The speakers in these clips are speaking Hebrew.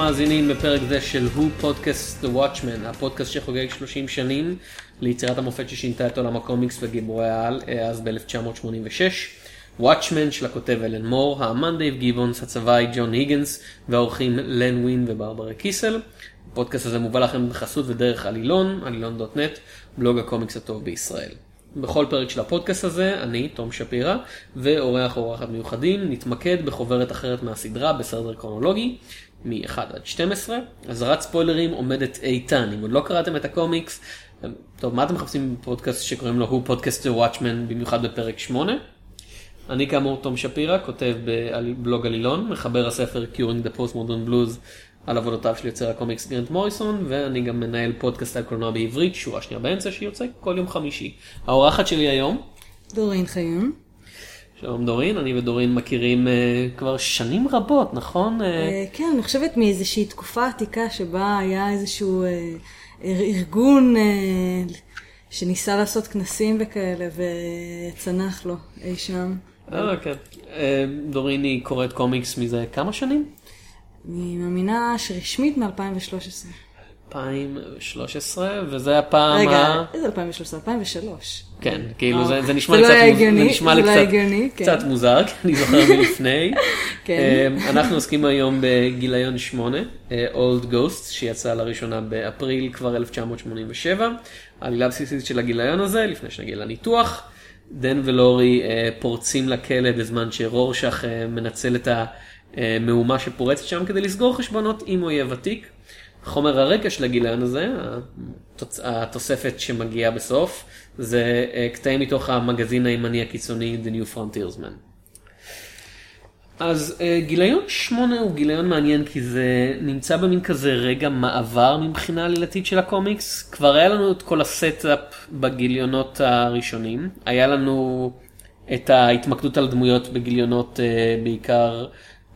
למאזינים בפרק זה של Who Podcasts The Watchmen, הפודקאסט שחוגג 30 שנים ליצירת המופת ששינתה את עולם הקומיקס וגיבורי העל אה, אז ב-1986. Watchmen של הכותב אלן מור, האמן דייב גיבונס, הצבעי ג'ון היגנס והעורכים לן ווין וברברה קיסל. הפודקאסט הזה מובא לכם בחסות ודרך עלילון, עלילון.נט, בלוג הקומיקס הטוב בישראל. בכל פרק של הפודקאסט הזה, אני, תום שפירא, ואורח או אורחת מיוחדים, נתמקד בחוברת אחרת מהסדרה בסדר קרונולוגי, מ-1 עד 12. אזהרת ספוילרים עומדת איתן, אם עוד לא קראתם את הקומיקס, טוב, מה אתם מחפשים בפודקאסט שקוראים לו הוא פודקאסט The Watchmen, במיוחד בפרק 8? אני כאמור תום שפירא, כותב בבלוג עלילון, מחבר הספר Curing the Postmodern Blues על עבודותיו של יוצר הקומיקס גרנט מוריסון, ואני גם מנהל פודקאסט על קולנוע בעברית, שורה שנייה באמצע, שיוצא כל יום חמישי. האורחת שלי היום, דורין חיון. שלום דורין, אני ודורין מכירים uh, כבר שנים רבות, נכון? Uh, uh, כן, אני חושבת מאיזושהי תקופה עתיקה שבה היה איזשהו uh, ארגון uh, שניסה לעשות כנסים וכאלה, וצנח לו אי שם. אה, כן. Uh, דורין היא קוראת קומיקס מזה כמה שנים? אני מאמינה שרשמית מ-2013. 2013, וזה הפעם רגע, ה... איזה 2013? 2003. כן, כאילו זה, אה, זה נשמע זה לי לא קצת, נשמע לי לא קצת, הגיוני, כן. קצת מוזר, כי אני זוכר מלפני. כן. אה, אנחנו עוסקים היום בגיליון 8, אה, Old Ghosts, שיצא לראשונה באפריל כבר 1987. העלילה הבסיסית של הגיליון הזה, לפני שנגיע לניתוח, דן ולורי אה, פורצים לכלא בזמן שרורשך מנצל את המהומה שפורצת שם כדי לסגור חשבונות עם אויב ותיק. חומר הרקע של הגיליון הזה. התוספת שמגיעה בסוף, זה אה, קטעים מתוך המגזין הימני הקיצוני The New Frontiersman. אז אה, גיליון 8 הוא גיליון מעניין כי זה נמצא במין כזה רגע מעבר מבחינה עלילתית של הקומיקס. כבר היה לנו את כל ה setup בגיליונות הראשונים. היה לנו את ההתמקדות על דמויות בגיליונות אה, בעיקר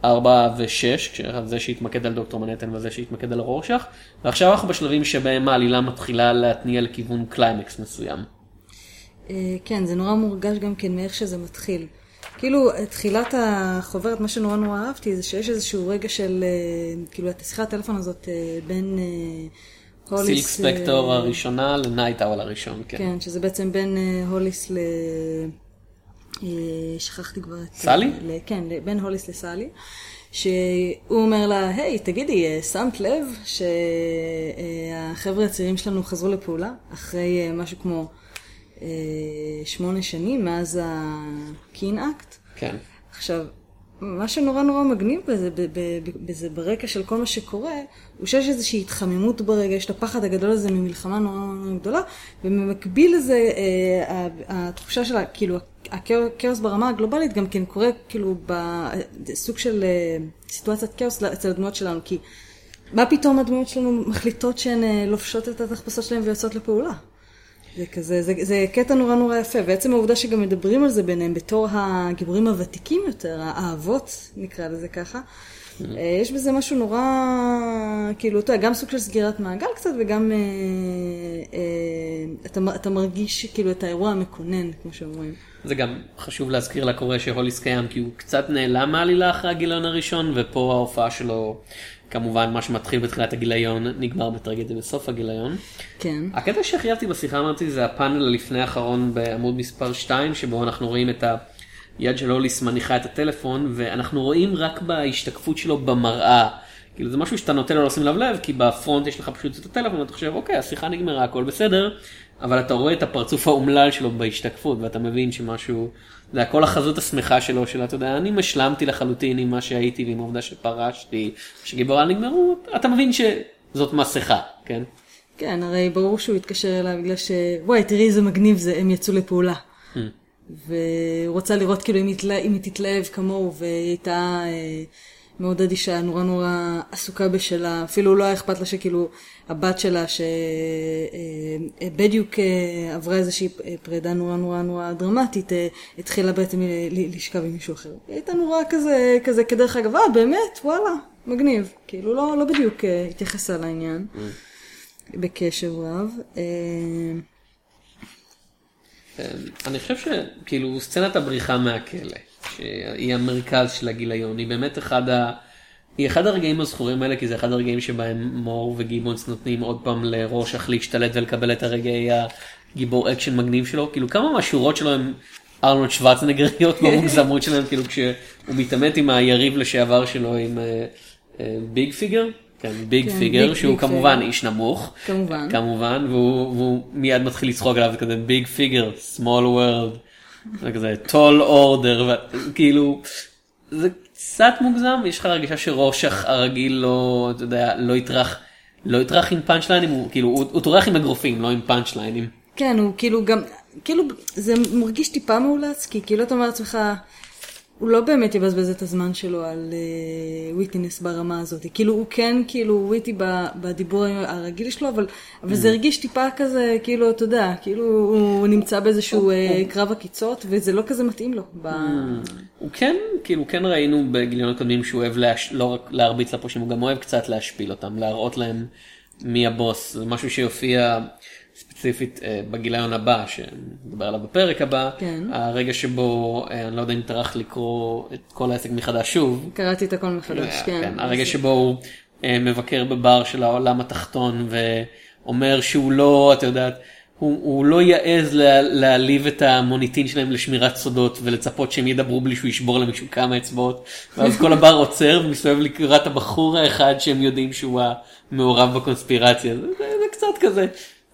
4 ו-6, זה שהתמקד על דוקטור מנהטן וזה שהתמקד על רורשך. ועכשיו אנחנו בשלבים שבהם העלילה מתחילה להתניע לכיוון קליימקס מסוים. אה, כן, זה נורא מורגש גם כן מאיך שזה מתחיל. כאילו, תחילת החוברת, מה שנורא נורא אהבתי, זה שיש איזשהו רגע של, אה, כאילו, את שיחת הטלפון הזאת אה, בין אה, סילק הוליס... ספקטור אה, הראשונה לנייט אאול הראשון, כן. כן, שזה בעצם בין אה, הוליס ל... אה, שכחתי כבר את... סלי? ל- כן, בין הוליס לסלי. שהוא אומר לה, היי, תגידי, אה, שמת לב שהחבר'ה הצעירים שלנו חזרו לפעולה אחרי אה, משהו כמו אה, שמונה שנים מאז הקין אקט? כן. עכשיו, מה שנורא נורא מגניב בזה, ב- ב- ב- בזה ברקע של כל מה שקורה, הוא שיש איזושהי התחממות ברגע, יש את הפחד הגדול הזה ממלחמה נורא נורא גדולה, ובמקביל לזה, אה, התחושה של, כאילו, הכאוס ברמה הגלובלית גם כן קורה, כאילו, בסוג של אה, סיטואציית כאוס אצל הדמויות שלנו, כי מה פתאום הדמויות שלנו מחליטות שהן אה, לובשות את התחפושות שלהן ויוצאות לפעולה? זה כזה, זה, זה קטע נורא נורא יפה, ועצם העובדה שגם מדברים על זה ביניהם בתור הגיבורים הוותיקים יותר, האבות, נקרא לזה ככה, אה, יש בזה משהו נורא, כאילו, אתה יודע, גם סוג של סגירת מעגל קצת, וגם אה, אה, אתה, אתה מרגיש כאילו את האירוע המקונן, כמו שאומרים. זה גם חשוב להזכיר לקורא שהוליס קיים כי הוא קצת נעלם מהעלילה אחרי הגיליון הראשון ופה ההופעה שלו כמובן מה שמתחיל בתחילת הגיליון נגמר בטרגדיה בסוף הגיליון. כן. הקטע שהכי אהבתי בשיחה אמרתי זה הפאנל הלפני האחרון בעמוד מספר 2 שבו אנחנו רואים את היד של הוליס מניחה את הטלפון ואנחנו רואים רק בהשתקפות שלו במראה. כאילו זה משהו שאתה נוטה לו לשים לב לב כי בפרונט יש לך פשוט את הטלפון ואתה חושב אוקיי השיחה נגמרה הכל בסדר אבל אתה רואה את הפרצוף האומלל שלו בהשתקפות ואתה מבין שמשהו זה הכל החזות השמחה שלו של אתה יודע אני משלמתי לחלוטין עם מה שהייתי ועם העובדה שפרשתי שגיבורה נגמרו אתה מבין שזאת מסכה כן. כן, הרי ברור שהוא התקשר אליי בגלל ש... וואי, תראי איזה מגניב זה, הם יצאו לפעולה. והוא רצה לראות כאילו. אם היא תתלהב כמוהו, והיא הייתה אה, מאוד אדישה, נורא נורא עסוקה בשלה, אפילו לא היה אכפת לה שכאילו הבת שלה, שבדיוק אה, עברה איזושהי אה, פרידה נורא נורא נורא דרמטית, אה, התחילה בעצם לשכב עם מישהו אחר. היא הייתה נורא כזה, כזה כדרך אגב, אה, באמת, וואלה, מגניב. כאילו לא, לא בדיוק אה, התייחסה לעניין. בקשב רב. אה, אה, אני חושב שכאילו סצנת הבריחה מהכלא, שהיא המרכז של הגיליון, היא באמת אחד היא אחד הרגעים הזכורים האלה כי זה אחד הרגעים שבהם מור וגיבונס נותנים עוד פעם לרורשך להשתלט ולקבל את הרגעי הגיבור אקשן מגניב שלו כאילו כמה מהשורות שלו הם ארנולד שוורצנגריות במוגזמות שלהם כאילו כשהוא מתעמת עם היריב לשעבר שלו עם ביג פיגר. כן, ביג כן, פיגר ביג- שהוא ביג כמובן פיגר. איש נמוך כמובן. כמובן והוא, והוא מיד מתחיל לצחוק עליו כזה ביג פיגר small world זה כזה tall order כאילו זה קצת מוגזם יש לך הרגשה שרושך הרגיל לא אתה יודע לא יטרח לא יטרח עם פאנצ' ליינים הוא כאילו הוא, הוא טורח עם אגרופים לא עם פאנצ' ליינים. כן, הוא כאילו גם, כאילו, זה מרגיש טיפה מאולץ, כי כאילו אתה אומר לעצמך, הוא לא באמת יבזבז את הזמן שלו על uh, וויטינס ברמה הזאת. כאילו, הוא כן, כאילו, וויטי בדיבור הרגיל שלו, אבל, אבל זה הרגיש טיפה כזה, כאילו, אתה יודע, כאילו, הוא נמצא באיזשהו uh, קרב עקיצות, וזה לא כזה מתאים לו. ב... הוא כן כאילו כן ראינו בגיליונות קודמים שהוא אוהב להש... לא רק להרביץ לפושעים הוא גם אוהב קצת להשפיל אותם להראות להם מי הבוס זה משהו שיופיע ספציפית אה, בגיליון הבא שנדבר עליו בפרק הבא כן. הרגע שבו אה, אני לא יודע אם טרח לקרוא את כל העסק מחדש שוב קראתי את הכל מחדש, כן. כן, הרגע שבו הוא אה, מבקר בבר של העולם התחתון ואומר שהוא לא, את יודעת, הוא, הוא לא יעז לה, להעליב את המוניטין שלהם לשמירת סודות ולצפות שהם ידברו בלי שהוא ישבור למישהו כמה אצבעות ואז כל הבר עוצר ומסתובב לקראת הבחור האחד שהם יודעים שהוא המעורב בקונספירציה זה, זה, זה קצת כזה.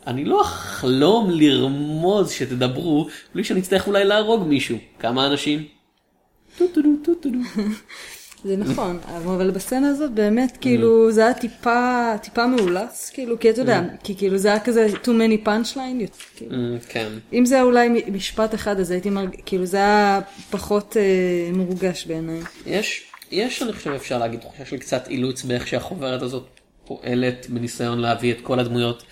אני לא אחלום לרמוז שתדברו בלי שנצטרך אולי להרוג מישהו כמה אנשים. זה נכון, אבל בסצנה הזאת באמת כאילו זה היה טיפה, טיפה מאולץ, כאילו, כי אתה יודע, כי כאילו זה היה כזה too many punchline, כאילו. Mm, כן. אם זה היה אולי משפט אחד אז הייתי מרג... כאילו זה היה פחות אה, מורגש בעיניי. יש, יש אני חושב אפשר להגיד תחושה של קצת אילוץ באיך שהחוברת הזאת פועלת בניסיון להביא את כל הדמויות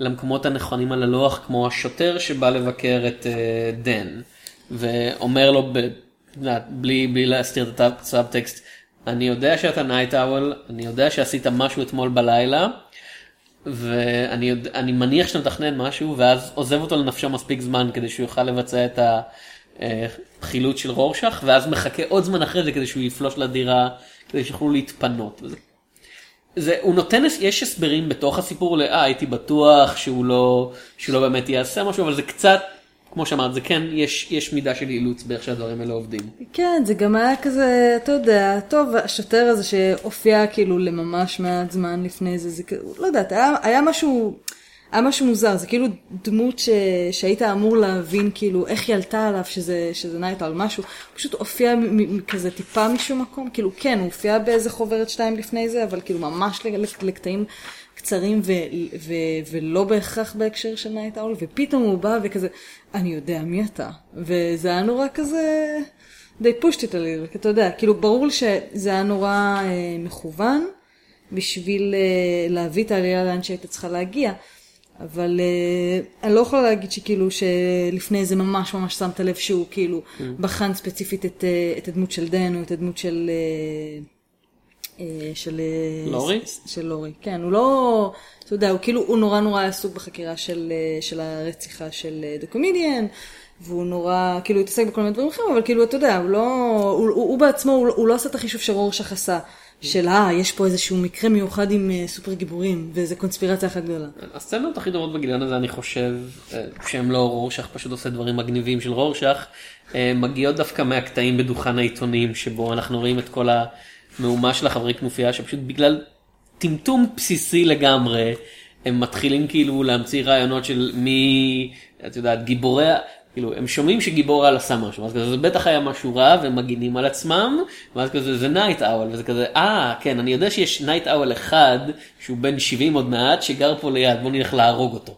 למקומות הנכונים על הלוח כמו השוטר שבא לבקר את אה, דן ואומר לו ב, בלי, בלי להסתיר את הסאבטקסט אני יודע שאתה נייט אוול אני יודע שעשית משהו אתמול בלילה ואני יודע, מניח שאתה מתכנן משהו ואז עוזב אותו לנפשו מספיק זמן כדי שהוא יוכל לבצע את החילוץ של רורשך ואז מחכה עוד זמן אחרי זה כדי שהוא יפלוש לדירה כדי שיוכלו להתפנות. וזה, זה, הוא נותן, יש הסברים בתוך הסיפור לאה הייתי בטוח שהוא לא, שהוא לא באמת יעשה משהו אבל זה קצת כמו שאמרת זה כן יש, יש מידה של אילוץ באיך שהדברים האלה עובדים. כן, זה גם היה כזה, אתה יודע, טוב, השוטר הזה שהופיע כאילו ממש מעט זמן לפני זה, זה כאילו, לא יודעת, היה, היה משהו, היה משהו מוזר, זה כאילו דמות ש, שהיית אמור להבין כאילו איך היא עלתה עליו שזה, שזה נייט אוול משהו, פשוט הופיע מ- מ- כזה טיפה משום מקום, כאילו כן, הוא הופיע באיזה חוברת שתיים לפני זה, אבל כאילו ממש לקטעים קצרים ו- ו- ולא בהכרח בהקשר של נייט אול, ופתאום הוא בא וכזה, אני יודע מי אתה, וזה היה נורא כזה, די push את העלילה, כי אתה יודע, כאילו ברור שזה היה נורא אה, מכוון בשביל אה, להביא את העלילה לאן שהיית צריכה להגיע. אבל אה, אני לא יכולה להגיד שכאילו שלפני זה ממש ממש שמת לב שהוא כאילו בחן ספציפית את, אה, את הדמות של דן או את הדמות של... אה, אה, של... לורי? ס- של לורי, כן, הוא לא... אתה יודע, הוא כאילו, הוא נורא נורא עסוק בחקירה של, אה, של הרציחה של דה קומדיאן, והוא נורא, כאילו, התעסק בכל מיני דברים אחרים, אבל כאילו, אתה יודע, הוא לא... הוא, הוא, הוא בעצמו, הוא, לא- הוא לא עשה את החישוב שרורשך עשה, של אה, יש פה איזשהו מקרה מיוחד עם אה, סופר גיבורים, וזה קונספירציה אחת גדולה. הסצנות הכי טובות בגיליון הזה אני חושב אה, שהם לא רורשך פשוט עושה דברים מגניבים של רורשך אה, מגיעות דווקא מהקטעים בדוכן העיתונים שבו אנחנו רואים את כל המהומה של החברי כנופיה שפשוט בגלל טמטום בסיסי לגמרי הם מתחילים כאילו להמציא רעיונות של מי את יודעת גיבורי כאילו הם שומעים שגיבור על עשה משהו אז כזה זה בטח היה משהו רע והם מגינים על עצמם ואז כזה זה נייט אוול וזה כזה אה כן אני יודע שיש נייט אוול אחד שהוא בן 70 עוד מעט שגר פה ליד בוא נלך להרוג אותו.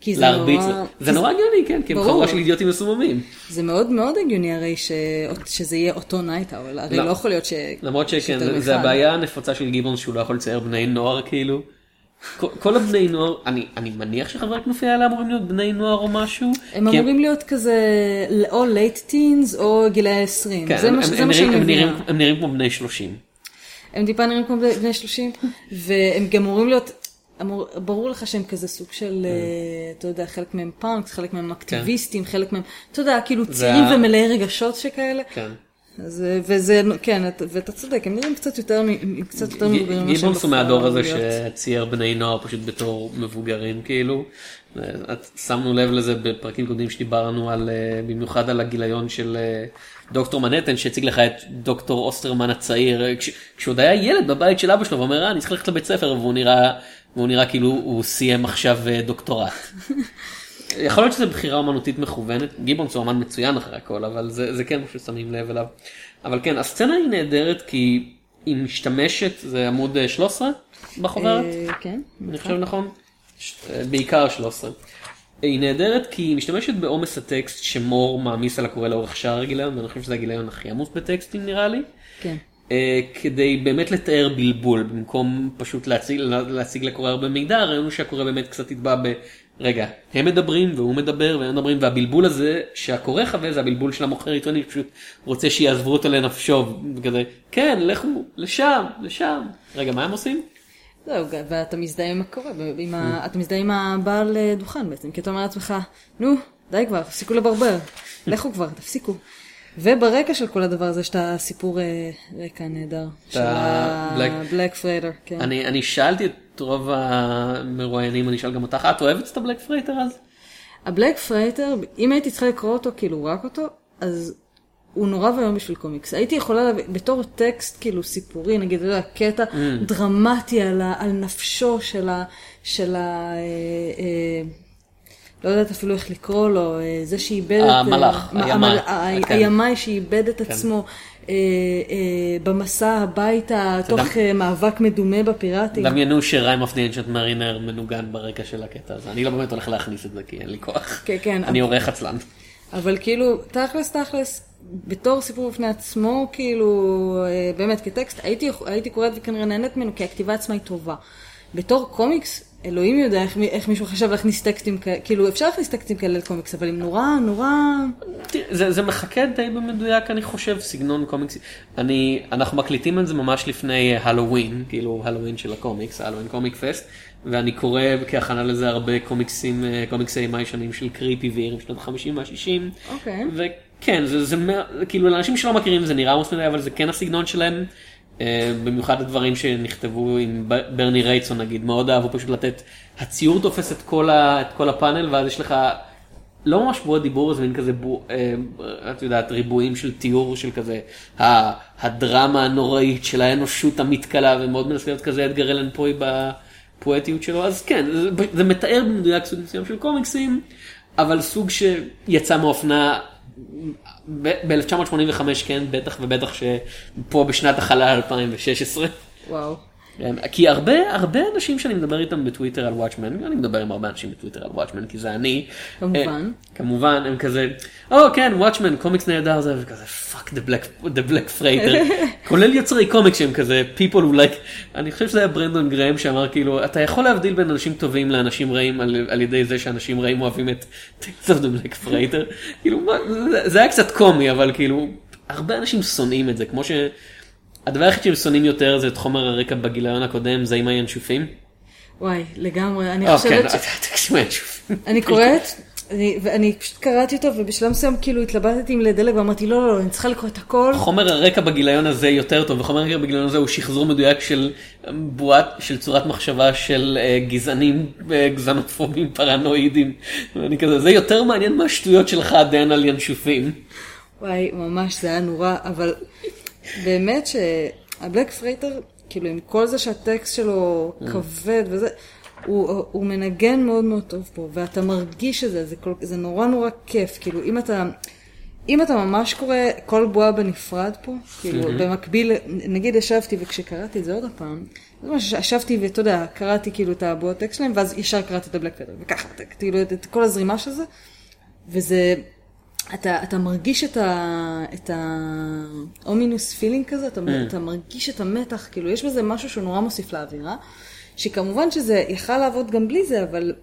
כי זה להרביץ נורא... לו. זה נורא הגיוני כן כי הם ברור. חבורה של אידיוטים מסוממים. זה מאוד מאוד הגיוני הרי ש... שזה יהיה אותו Nite Owl, הרי לא. לא יכול להיות ש... למרות שכן זה- זה. הבעיה הנפוצה של גיבון שהוא לא יכול לצייר בני נוער כאילו. כל- כל הבני נוער אני אני מניח שחברי הכנופיה האלה אמורים להיות בני נוער או משהו. הם כי אמורים להיות כזה או late teens או גילאי 20, כן, זה הם- מה הם- זה הם מה שאני נראים- הם מבינה. נראים- הם נראים כמו בני 30. הם טיפה נראים כמו בני 30, והם גם אמורים להיות, אמור, ברור לך שהם כזה סוג של, אה, אתה יודע, חלק מהם פאנק, חלק מהם אקטיביסטים, חלק מהם, אתה יודע, כאילו צעירים ומלאי רגשות שכאלה. כן. אז, אה, וזה, כן, את- ואתה צודק, הם נראים קצת יותר, קצת יותר מבוגרים ממה שהם גיבונס הוא מהדור הזה. שצייר בני נוער פשוט בתור מבוגרים כאילו. שמנו לב לזה בפרקים קודמים שדיברנו על אה, במיוחד על הגיליון של אה, דוקטור מנהטן שהציג לך את דוקטור אוסטרמן הצעיר כש- כשהוא עוד היה ילד בבית של אבא שלו ואומר "אה, אני צריך ללכת לבית ספר והוא נראה והוא נראה כאילו הוא סיים עכשיו דוקטורט. יכול להיות שזו בחירה אומנותית מכוונת, גיבונס הוא אמן מצוין אחרי הכל, אבל זה, זה כן משהו ששמים לב אליו. אבל כן, הסצנה היא נהדרת כי היא משתמשת, זה עמוד אה, 13 בחוברת, אה, כן. אני חושב נכון? אה, בעיקר 13. היא נהדרת כי היא משתמשת בעומס הטקסט שמור מעמיס על הקורא לאורך שער הגיליון, ואני חושב שזה הגיליון הכי עמוס בטקסטים נראה לי. כן. אה, כדי באמת לתאר בלבול במקום פשוט להציג, להציג לקורא הרבה מידע הרעיון הוא שהקורא באמת קצת יטבע ב... רגע הם מדברים והוא מדבר והם מדברים והבלבול הזה שהקורא חווה זה הבלבול של המוכר עיתוני פשוט רוצה שיעזבו אותו לנפשו וכזה כן לכו לשם לשם רגע מה הם עושים? זהו, ואתה מזדהה עם הקורא, עם ה- אתה מזדהה עם הבעל אה, דוכן בעצם, כי אתה אומר לעצמך, נו, די כבר, תפסיקו לברבר, לכו כבר, תפסיקו. וברקע של כל הדבר הזה יש את הסיפור אה, רקע נהדר, של ה Black Freighter, כן. אני שאלתי את רוב המרואיינים אני אשאל גם אותך את אוהבת את ה Black Freighter אז? ה Black Freighter, אם הייתי צריכה לקרוא אותו, כאילו רק אותו, אז הוא נורא ואיום בשביל קומיקס. הייתי יכולה, להביא- בתור טקסט כאילו סיפורי, נגיד, אתה יודע, קטע Mm. דרמטי על, ה, על נפשו של ה... של ה אה, אה, לא יודעת אפילו איך לקרוא לו, אה, זה שאיבד את... המלאך, אה, הימאי, המל- ה- כן. הימאי שאיבד את עצמו אה, אה, במסע הביתה, תוך אה, מאבק מדומה בפיראטים. דמיינו שריים אוף די אנשנט מרינר מנוגן ברקע של הקטע הזה אני לא באמת הולך להכניס את זה כי אין לי כוח. כן, כן. אני עורך עצלן. אבל כאילו, תכלס תכלס, בתור סיפור בפני עצמו, כאילו, אה, באמת כטקסט, הייתי, הייתי קוראת וכנראה נהנית ממנו, כי הכתיבה עצמה היא טובה. בתור קומיקס, אלוהים יודע איך, איך מישהו חשב להכניס טקסטים כאלה, כאילו אפשר להכניס טקסטים כאלה לקומיקס, אבל הם נורא, נורא... זה, זה מחכה די במדויק אני חושב סגנון קומיקסי אני אנחנו מקליטים את זה ממש לפני הלואוין כאילו הלואוין של הקומיקס הלואוין קומיק פסט ואני קורא כהכנה לזה הרבה קומיקסים אה, קומיקסי אימה ישנים של קריפי ועירים שנות ה-50 וה-60 אוקיי. וכן זה, זה מה- כאילו לאנשים שלא מכירים זה נראה עמוס מדי אבל זה כן הסגנון שלהם. אה, במיוחד הדברים שנכתבו עם ברני רייצון נגיד מאוד אהבו פשוט לתת הציור תופס את כל, ה, את כל הפאנל ואז יש לך לא ממש בועות דיבור זה מין כזה בו, אה, את יודעת ריבועים של תיאור של כזה הדרמה הנוראית של האנושות המתכלה ומאוד מנסה להיות כזה אדגר אלן פוי בפואטיות שלו. אז כן זה, זה מתאר במדויק סוג מסוים של קומיקסים אבל סוג שיצא מאופנה ב-1985 כן בטח ובטח שפה בשנת החלל 2016. וואו. כי הרבה הרבה אנשים שאני מדבר איתם בטוויטר על וואטשמן, אני מדבר עם הרבה אנשים בטוויטר על וואטשמן כי זה אני. כמובן. אה, כמובן הם כזה, או כן Watchmen קומיקס נהדר זה וכזה fuck the black the Black Freighter, כולל יוצרי קומיקס שהם כזה people who like, אני חושב שזה היה ברנדון גרהם שאמר כאילו אתה יכול להבדיל בין אנשים טובים לאנשים רעים על, על ידי זה שאנשים רעים אוהבים את Tales of the Black Freighter, כאילו מה, זה, זה היה קצת קומי אבל כאילו הרבה אנשים שונאים את זה כמו ש... הדבר היחיד שהם שונאים יותר זה את חומר הרקע בגיליון הקודם זה עם הינשופים. וואי, לגמרי. אני כן, חושבת ש... תקשיבו ינשופים. אני קוראת, אני- ואני פשוט קראתי אותו, ובשלב מסוים כאילו התלבטתי עם לדלג, ואמרתי, לא, לא, לא, אני צריכה לקרוא את הכל. חומר הרקע בגיליון הזה יותר טוב וחומר הרקע בגיליון הזה הוא שחזור מדויק של בועת של צורת מחשבה של אה, גזענים אה, גזענופובים פרנואידים. ואני כזה זה יותר מעניין מהשטויות שלך דן על ינשופים. וואי, ממש, זה היה נורא, אבל באמת שה Black Freighter, כאילו עם כל זה שהטקסט שלו כבד וזה, הוא, הוא מנגן מאוד מאוד טוב פה, ואתה מרגיש את זה, זה, כל, זה נורא נורא כיף, כאילו אם אתה... אם אתה ממש קורא כל בועה בנפרד פה, כאילו במקביל, נגיד ישבתי וכשקראתי את זה עוד הפעם, זה מה שישבתי ואתה יודע, קראתי כאילו את הבועות טקסט שלהם, ואז ישר קראתי את הבלק פדר, וככה, כאילו את, את כל הזרימה של זה, וזה, אתה, אתה מרגיש את ה... את האומינוס פילינג כזה, אתה, אתה מרגיש את המתח, כאילו יש בזה משהו שהוא נורא מוסיף לאווירה, שכמובן שזה יכל לעבוד גם בלי זה, אבל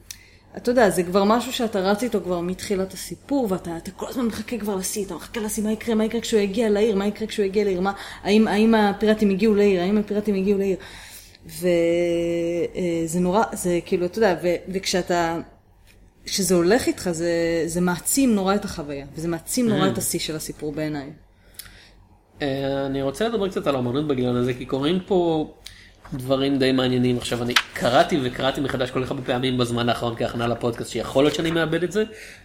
אתה יודע, זה כבר משהו שאתה רץ איתו כבר מתחילת הסיפור, ואתה אתה כל הזמן מחכה כבר לשיא, אתה מחכה לשיא, מה יקרה, מה יקרה כשהוא יגיע לעיר, מה יקרה כשהוא יגיע לעיר, מה, האם, האם הפיראטים הגיעו לעיר, האם הפיראטים הגיעו לעיר. וזה נורא, זה כאילו, אתה יודע, ו, וכשאתה, כשזה הולך איתך, זה, זה מעצים נורא את החוויה, וזה מעצים נורא את השיא של הסיפור בעיניי. אה, אני רוצה לדבר קצת על האמנות בגיליון הזה, כי קורים פה דברים די מעניינים. עכשיו, אני קראתי וקראתי מחדש כל כך הרבה פעמים בזמן האחרון כהכנה לפודקאסט, שיכול להיות שאני מאבד את זה.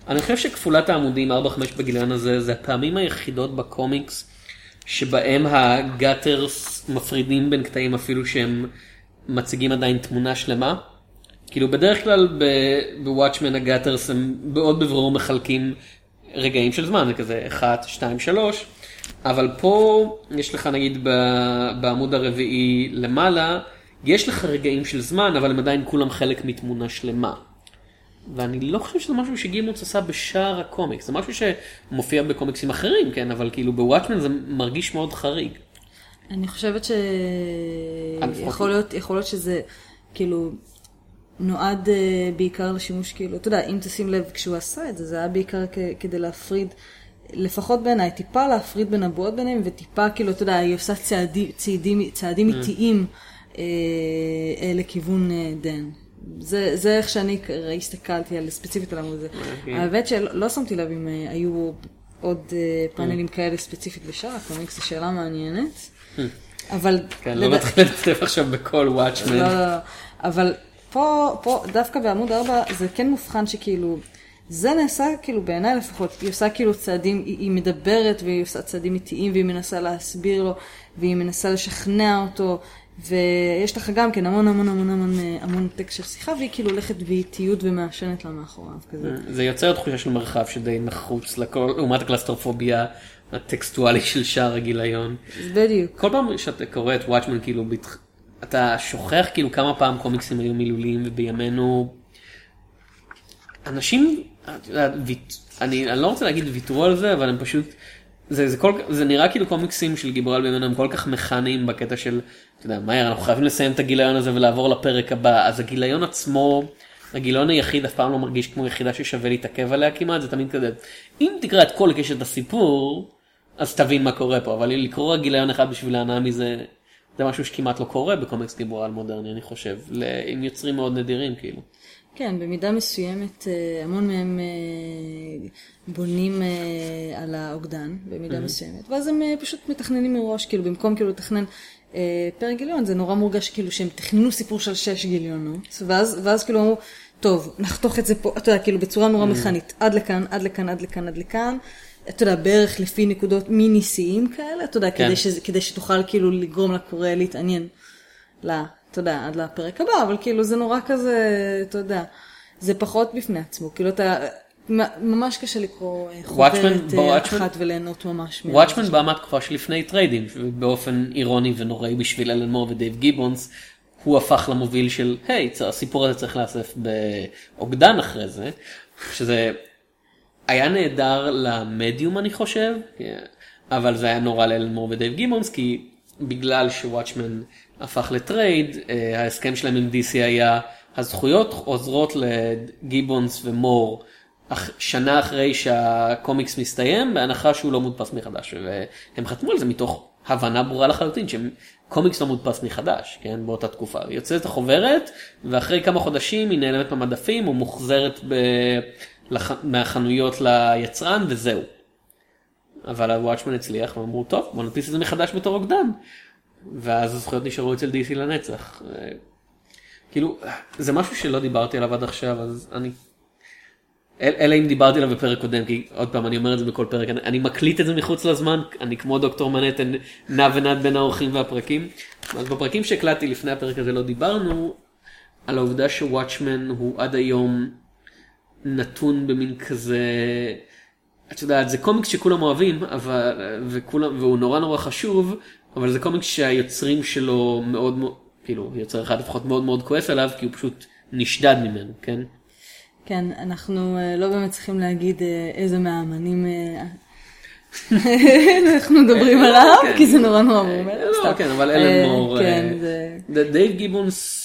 אני חושב שכפולת העמודים 4-5 בגיליון הזה, זה הפעמים היחידות בקומיקס שבהם הגאטרס מפרידים בין קטעים אפילו שהם מציגים עדיין תמונה שלמה. כאילו בדרך כלל בוואטשמן הגאטרס הם מאוד בברור מחלקים רגעים של זמן, זה כזה 1, 2, 3, אבל פה יש לך נגיד בעמוד הרביעי למעלה, יש לך רגעים של זמן, אבל הם עדיין כולם חלק מתמונה שלמה. ואני לא חושב שזה משהו שגימוץ עשה בשאר הקומיקס, זה משהו שמופיע בקומיקסים אחרים, כן, אבל כאילו בוואטשמן זה מרגיש מאוד חריג. אני חושבת שיכול להיות, יכול להיות שזה כאילו נועד uh, בעיקר לשימוש כאילו, אתה יודע, אם תשים לב כשהוא עשה את זה, זה היה בעיקר כדי להפריד, לפחות בעיניי, טיפה להפריד בין הבועות ביניהם, וטיפה כאילו, אתה יודע, היא עושה צעדי, צעדים, צעדים mm. איטיים uh, uh, לכיוון uh, דן. זה, זה איך שאני הסתכלתי על, ספציפית על העמוד הזה. Okay. האמת שלא לא שמתי לב אם uh, היו עוד uh, פאנלים mm. כאלה ספציפית בשאר הקומיקס, זו שאלה מעניינת. Mm. אבל... כן, לא נתחיל לצטף עכשיו בכל וואטשמן. לא, לא, לא. אבל פה, פה, דווקא בעמוד 4, זה כן מובחן שכאילו, זה נעשה כאילו בעיניי לפחות, היא עושה כאילו צעדים, היא, היא מדברת והיא עושה צעדים איטיים והיא מנסה להסביר לו והיא מנסה לשכנע אותו ויש לך גם כן המון המון המון המון המון טקסט של שיחה והיא כאילו הולכת באיטיות ומעשנת לה מאחוריו כזה. זה יוצר תחושה של מרחב שדי נחוץ לכל, לעומת הקלסטרופוביה הטקסטואלי של שער הגיליון. בדיוק. כל פעם שאתה קורא את וואטשמן כאילו אתה שוכח כאילו כמה פעם קומיקסים היו מילוליים ובימינו. אנשים, אני, אני לא רוצה להגיד ויתרו על זה אבל הם פשוט, זה, זה, כל, זה נראה כאילו קומיקסים של גיבורי על בימינו הם כל כך מכניים בקטע של, אתה יודע, מהר אנחנו חייבים לסיים את הגיליון הזה ולעבור לפרק הבא, אז הגיליון עצמו, הגיליון היחיד אף פעם לא מרגיש כמו יחידה ששווה להתעכב עליה כמעט, זה תמיד כזה, אם תקרא את כל קשת הסיפור, אז תבין מה קורה פה, אבל לקרוא גיליון אחד בשביל להנאה מזה, זה משהו שכמעט לא קורה בקומיקס דיבור על מודרני, אני חושב, עם יוצרים מאוד נדירים כאילו. כן, במידה מסוימת אה, המון מהם אה, בונים אה, על האוגדן, במידה mm-hmm. מסוימת, ואז הם פשוט מתכננים מראש, כאילו במקום כאילו לתכנן פר גיליון, זה נורא מורגש כאילו שהם תכננו סיפור של שש גיליונות, ואז, ואז כאילו אמרו, טוב, נחתוך את זה פה, אתה יודע, כאילו בצורה נורא mm-hmm. מכנית, עד לכאן, עד לכאן, עד לכאן, עד לכאן. אתה יודע, בערך לפי נקודות מיני שיאים כאלה, אתה יודע, כן. כדי, ש, כדי שתוכל כאילו לגרום לקורא להתעניין, לה, אתה יודע, עד לפרק הבא, אבל כאילו זה נורא כזה, אתה יודע, זה פחות בפני עצמו, כאילו אתה, ממש קשה לקרוא אה, חוברת אה, אחת וליהנות ממש. Watchmen בא מהתקופה שלפני טריידים, באופן אירוני ונוראי בשביל אלן מור ודייב גיבונס, הוא הפך למוביל של, היי, הסיפור הזה צריך להיאסף באוגדן אחרי זה, שזה היה נהדר למדיום אני חושב, אבל זה היה נורא לאלן מור ודייב גיבונס, כי בגלל ש Watchmen הפך ל trade, אה, ההסכם שלהם עם DC היה, הזכויות חוזרות לגיבונס ומור שנה אחרי שהקומיקס מסתיים, בהנחה שהוא לא מודפס מחדש, והם חתמו על זה מתוך הבנה ברורה לחלוטין שקומיקס לא מודפס מחדש, כן, באותה תקופה. יוצאת החוברת, ואחרי כמה חודשים היא נעלמת במדפים ומוחזרת ב... לח... מהחנויות ליצרן וזהו. אבל הוואטשמן הצליח ואמרו טוב בוא נדפיס את זה מחדש בתור אוגדן. ואז הזכויות נשארו אצל DC לנצח. כאילו זה משהו שלא דיברתי עליו עד עכשיו אז אני. אלא אם דיברתי עליו בפרק קודם כי עוד פעם אני אומר את זה בכל פרק אני, אני מקליט את זה מחוץ לזמן אני כמו דוקטור מנהטן נע ונד בין האורחים והפרקים. אז בפרקים שהקלטתי לפני הפרק הזה לא דיברנו על העובדה שוואטשמן הוא עד היום נתון במין כזה, את יודעת, זה קומיקס שכולם אוהבים, אבל, וכולם, והוא נורא נורא חשוב, אבל זה קומיקס שהיוצרים שלו מאוד מאוד, כאילו, יוצר אחד לפחות מאוד מאוד כועס עליו, כי הוא פשוט נשדד ממנו, כן? כן, אנחנו אה, לא באמת צריכים להגיד אה, איזה מהאמנים אה, אנחנו מדברים עליו, כן. כי זה נורא נורא מומר. לא, כן, אבל אלן מור, כן, דייב גיבונס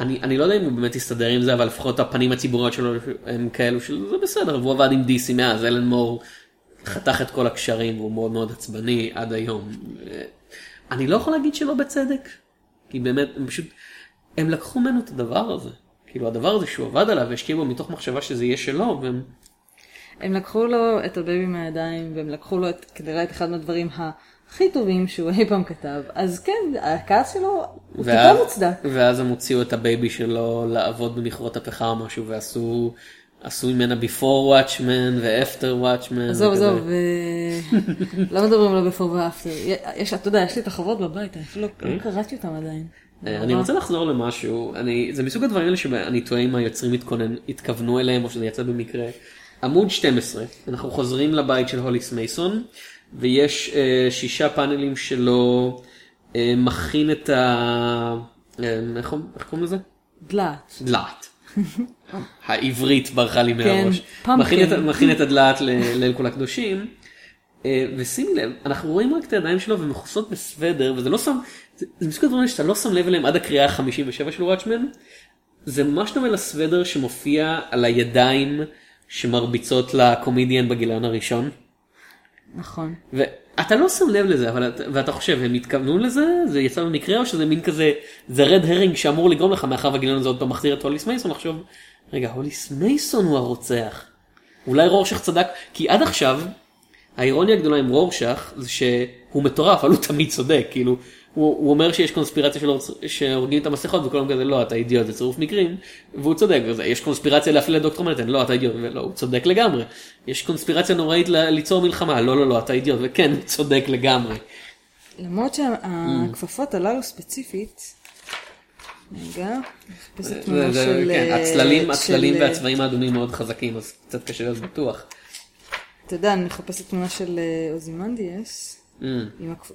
אני, אני לא יודע אם הוא באמת יסתדר עם זה, אבל לפחות הפנים הציבוריות שלו הם כאלו שזה בסדר, והוא עבד עם DC מאז, אלן מור חתך את כל הקשרים והוא מאוד מאוד עצבני עד היום. אני לא יכול להגיד שלא בצדק, כי באמת, הם פשוט, הם לקחו ממנו את הדבר הזה. כאילו הדבר הזה שהוא עבד עליו והשקיעו בו מתוך מחשבה שזה יהיה שלו, והם... הם לקחו לו את ה baby מהידיים, והם לקחו לו את, כנראה את אחד מהדברים הכי טובים שהוא אי פעם כתב, אז כן, הכעס שלו הוא ואז- טיפה מוצדק. ואז הם הוציאו את ה baby שלו לעבוד במכרות הפחם או משהו ועשו עשו ממנה Before Watchmen ו-After Watchmen. עזוב. עזוב, אה, לא מדברים על before ו after. יש, אתה יודע, יש לי את החוברות בבית, אפילו לא- לא קראתי אותם עדיין. אה, אני רוצה לחזור למשהו, אני, זה מסוג הדברים האלה שאני תוהה אם היוצרים התכונן, התכוונו אליהם או שזה יצא במקרה. עמוד 12, אנחנו חוזרים לבית של הוליס מייסון, ויש אה, שישה פאנלים שלו אה, מכין את ה... אה, איך איך קוראים לזה? דלעת. דלעת. העברית ברחה לי מהראש. pumpkin. מכין את- מכין את הדלעת ל- ליל כל הקדושים. אה, ושים לב, אנחנו רואים רק את הידיים שלו ומכוסות בסוודר, וזה לא שם, זה זה מסוג הדברים שאתה לא שם לב אליהם עד הקריאה ה-57 של וואטשמן. זה ממש דומה לסוודר שמופיע על הידיים שמרביצות לקומדיאן בגיליון הראשון. נכון. ואתה לא שם לב לזה, אבל אתה, ואתה חושב, הם התכוונו לזה? זה יצא במקרה או שזה מין כזה, זה רד הרינג שאמור לגרום לך, מאחר והגיליון הזה עוד פעם מחזיר את הוליס מייסון, לחשוב, רגע, הוליס מייסון הוא הרוצח. אולי רורשך צדק, כי עד עכשיו, האירוניה הגדולה עם רורשך זה שהוא מטורף, אבל הוא תמיד צודק, כאילו, הוא, אומר שיש קונספירציה שהורגים את המסכות וכולם כזה לא אתה אידיוט זה צירוף מקרים והוא צודק יש קונספירציה להפעיל את דוקטור מנהטן לא אתה אידיוט ולא הוא צודק לגמרי יש קונספירציה נוראית ליצור מלחמה לא לא לא אתה אידיוט וכן צודק לגמרי. למרות שהכפפות הללו ספציפית, רגע, זה- תמונה של... כן, אה, הצללים של, הצללים אה, והצבעים האדומים מאוד חזקים אז קצת קשה להיות בטוח. אתה יודע, אני מחפשת תמונה של אה, אוזימנדיאס, Mm.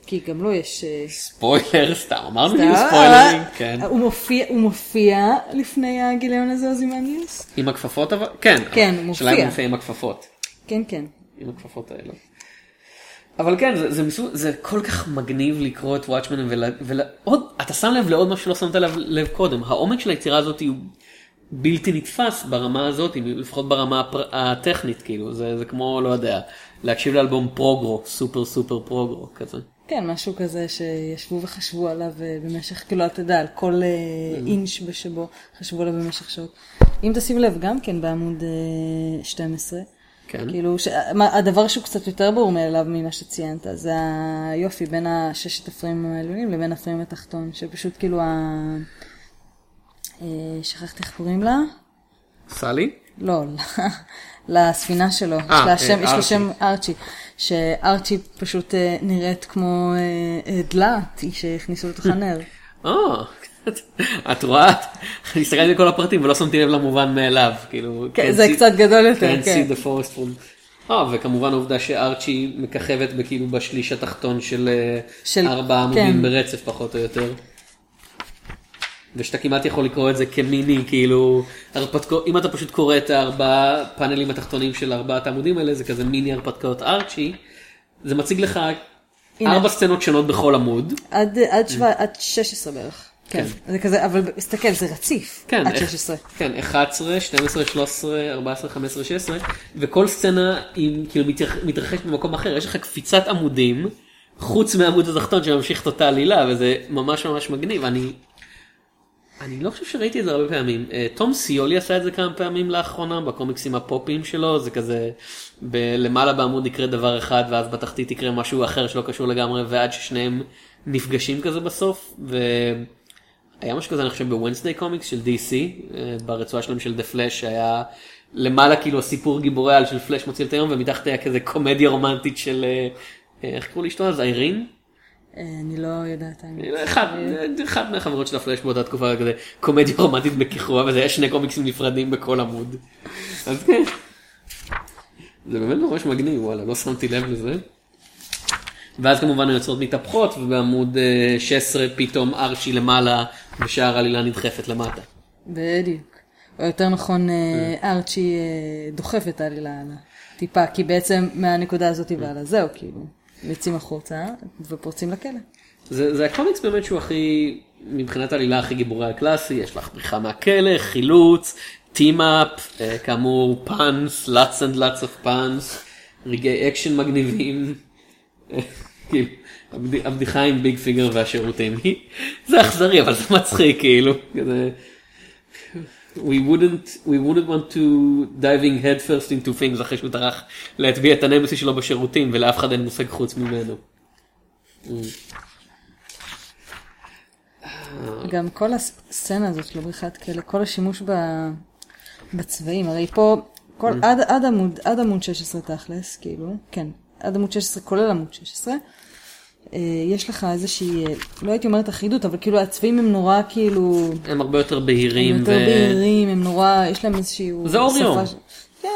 כי גם לו יש... אה, ספוילר סתם אמרנו כאילו ספוילרים כן. הוא מופיע- הוא מופיע לפני הגיליון הזה, אוזימנדיאס? עם הכפפות אבל כן כן, הוא השאלה אם מופיע. הוא מופיע עם הכפפות. כן, כן. עם הכפפות האלה. אבל כן, זה, זה, מסוג, זה כל כך מגניב לקרוא את וואטשמן ועוד, אתה שם לב לעוד משהו שלא שמת לב, לב קודם, העומק של היצירה הזאת הוא בלתי נתפס ברמה הזאת, לפחות ברמה הפר, הטכנית, כאילו, זה, זה כמו, לא יודע, להקשיב לאלבום פרוגרו, סופר סופר פרוגרו כזה. כן, משהו כזה שישבו וחשבו עליו אה, במשך, כאילו, אתה יודע, על כל אה, Mm-hmm. אינץ' שבו חשבו עליו במשך שעות. אם תשים לב, גם כן בעמוד אה, 12, כן. כאילו, ש... הדבר שהוא קצת יותר ברור מאליו ממה שציינת, זה היופי בין הששת הפרמים העליונים לבין הפרמים התחתון, שפשוט כאילו ה... אה, שכחתי איך קוראים לה? סלי? לא, לספינה שלו, יש אה, לה שם, יש לו. שם ארצ'י, שארצ'י פשוט אה, נראית כמו אה, דלעת, היא שהכניסו לתוך הנר. אה, את רואה? אני הסתכלתי על כל הפרטים ולא שמתי לב למובן מאליו, כאילו. כן, זה קצת גדול יותר, כן. see the forest from... אה, וכמובן העובדה שארצ'י מככבת בכאילו בשליש התחתון של, של- ארבעה עמודים כן. ברצף פחות או יותר. ושאתה כמעט יכול לקרוא את זה כמיני כאילו הרפתקאות אם אתה פשוט קורא את הארבעה פאנלים התחתונים של ארבעת העמודים האלה זה כזה מיני הרפתקאות ארצ'י. זה מציג לך הנה. ארבע סצנות שונות בכל עמוד. עד, עד, שבע, עד 16 בערך. כן. כן. זה כזה, אבל תסתכל, זה רציף. כן, עד איך- 16. כן, 11, 12, 13, 14, 15, 16, וכל סצנה היא כאילו מתרח- מתרחשת במקום אחר, יש לך קפיצת עמודים, חוץ מהעמוד התחתון שממשיך את אותה עלילה, וזה ממש ממש מגניב, אני... אני לא חושב שראיתי את זה הרבה פעמים. אה, תום סיולי עשה את זה כמה פעמים לאחרונה בקומיקסים הפופיים שלו, זה כזה למעלה בעמוד יקרה דבר אחד ואז בתחתית יקרה משהו אחר שלא קשור לגמרי ועד ששניהם נפגשים כזה בסוף. ו... היה משהו כזה אני חושב בוונסדיי קומיקס של DC אה, ברצועה שלהם של דה פלאש שהיה למעלה כאילו הסיפור גיבורי על של פלאש מציל את היום ומתחת היה כזה קומדיה רומנטית של אה, איך קראו לאשתו אז איירין. אה, אני לא יודעת. האמת. אחד, אחד מהחברות של הפלאש באותה תקופה כזה קומדיה רומנטית בכיכורה וזה היה שני קומיקסים נפרדים בכל עמוד. אז כן. זה באמת ממש מגניב וואלה לא שמתי לב לזה. ואז כמובן היוצרות מתהפכות ובעמוד אה, 16 פתאום ארצ'י למעלה ושאר העלילה נדחפת למטה. בדיוק. או יותר נכון, אה, ארצ'י אה, דוחף את העלילה. טיפה, כי בעצם מהנקודה הזאת והלאה, זהו, כאילו, יוצאים החוצה ופורצים לכלא. זה, זה הקומיקס באמת שהוא הכי, מבחינת העלילה הכי גיבורי-על קלאסי, יש לך בריחה מהכלא, חילוץ, team-up, אה, כאמור puns, lots and lots of puns, רגעי אקשן מגניבים, כאילו, הבד- הבדיחה עם Big Figure והשירותים, זה אכזרי אבל זה מצחיק כאילו, כזה. We wouldn't, we wouldn't want to diving head first into things אחרי שהוא טרח להטביע את הנמסי שלו בשירותים ולאף אחד אין מושג חוץ ממנו. גם כל הסצנה הזאת של הבריחת כלא, כל השימוש ב... בצבעים, הרי פה, כל, Mm. עד, עד, עמוד, עד עמוד 16 תכלס, כאילו, כן, עד עמוד 16 כולל עמוד 16, אה, יש לך איזושהי, אה, לא הייתי אומרת אחידות, אבל כאילו הצבעים הם נורא כאילו, הם הרבה יותר בהירים. הם יותר בהירים, הם נורא, יש להם איזשהו... זה אור שפה יום. ש- כן,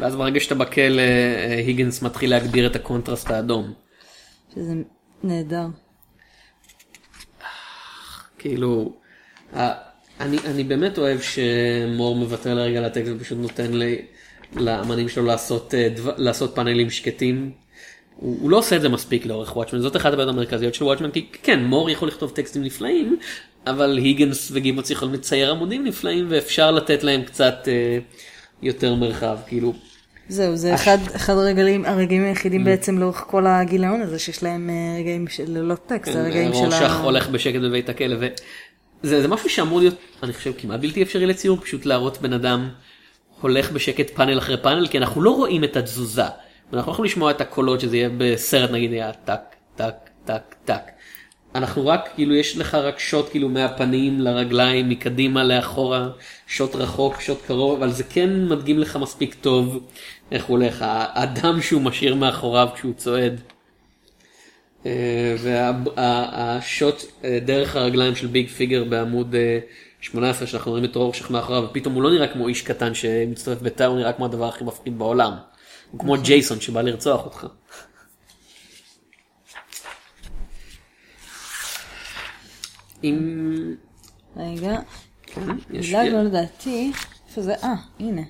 ואז ברגע שאתה בכלא, אה, היגינס מתחיל להגביר את הקונטרסט האדום. שזה נהדר. כאילו, אני, אני באמת אוהב שמור מוותר לרגע על הטקסט ופשוט נותן ל, לאמנים שלו לעשות, אה, דבר, לעשות פאנלים שקטים. הוא, הוא לא עושה את זה מספיק לאורך וואטשמן, זאת אחת הבעיות המרכזיות של וואטשמן, כי כן, מור יכול לכתוב טקסטים נפלאים, אבל היגנס וגימוץ יכולים לצייר עמודים נפלאים ואפשר לתת להם קצת אה, יותר מרחב, כאילו. זהו, זה אחד, אחד הרגעים, הרגעים היחידים בעצם לאורך כל הגיליון הזה, שיש להם אה, רגעים של ללא טקסט, זה הרגעים של רורשך ה... הולך בשקט בבית הכלא, וזה זה משהו שאמור להיות, אני חושב, כמעט בלתי אפשרי לציור, פשוט להראות בן אדם הולך בשקט פאנל אחרי פאנל, כי אנחנו לא רואים את התזוזה. אנחנו לא יכולים לשמוע את הקולות שזה יהיה בסרט נגיד היה טק, טק, טק, טק. אנחנו רק, כאילו יש לך רק שוט כאילו מהפנים לרגליים, מקדימה לאחורה, שוט רחוק, שוט קרוב, אבל זה כן מדגים לך מספיק טוב איך הולך, האדם שהוא משאיר מאחוריו כשהוא צועד. והשוט דרך הרגליים של Big Figure בעמוד אה, 18 שאנחנו רואים את רורשך מאחוריו ופתאום הוא לא נראה כמו איש קטן שמצטרף בתא הוא נראה כמו הדבר הכי מפחיד בעולם. הוא כמו ג'ייסון שבא לרצוח אותך. אם... רגע, כן, יש... דילגנו לדעתי, איפה זה? אה, הנה.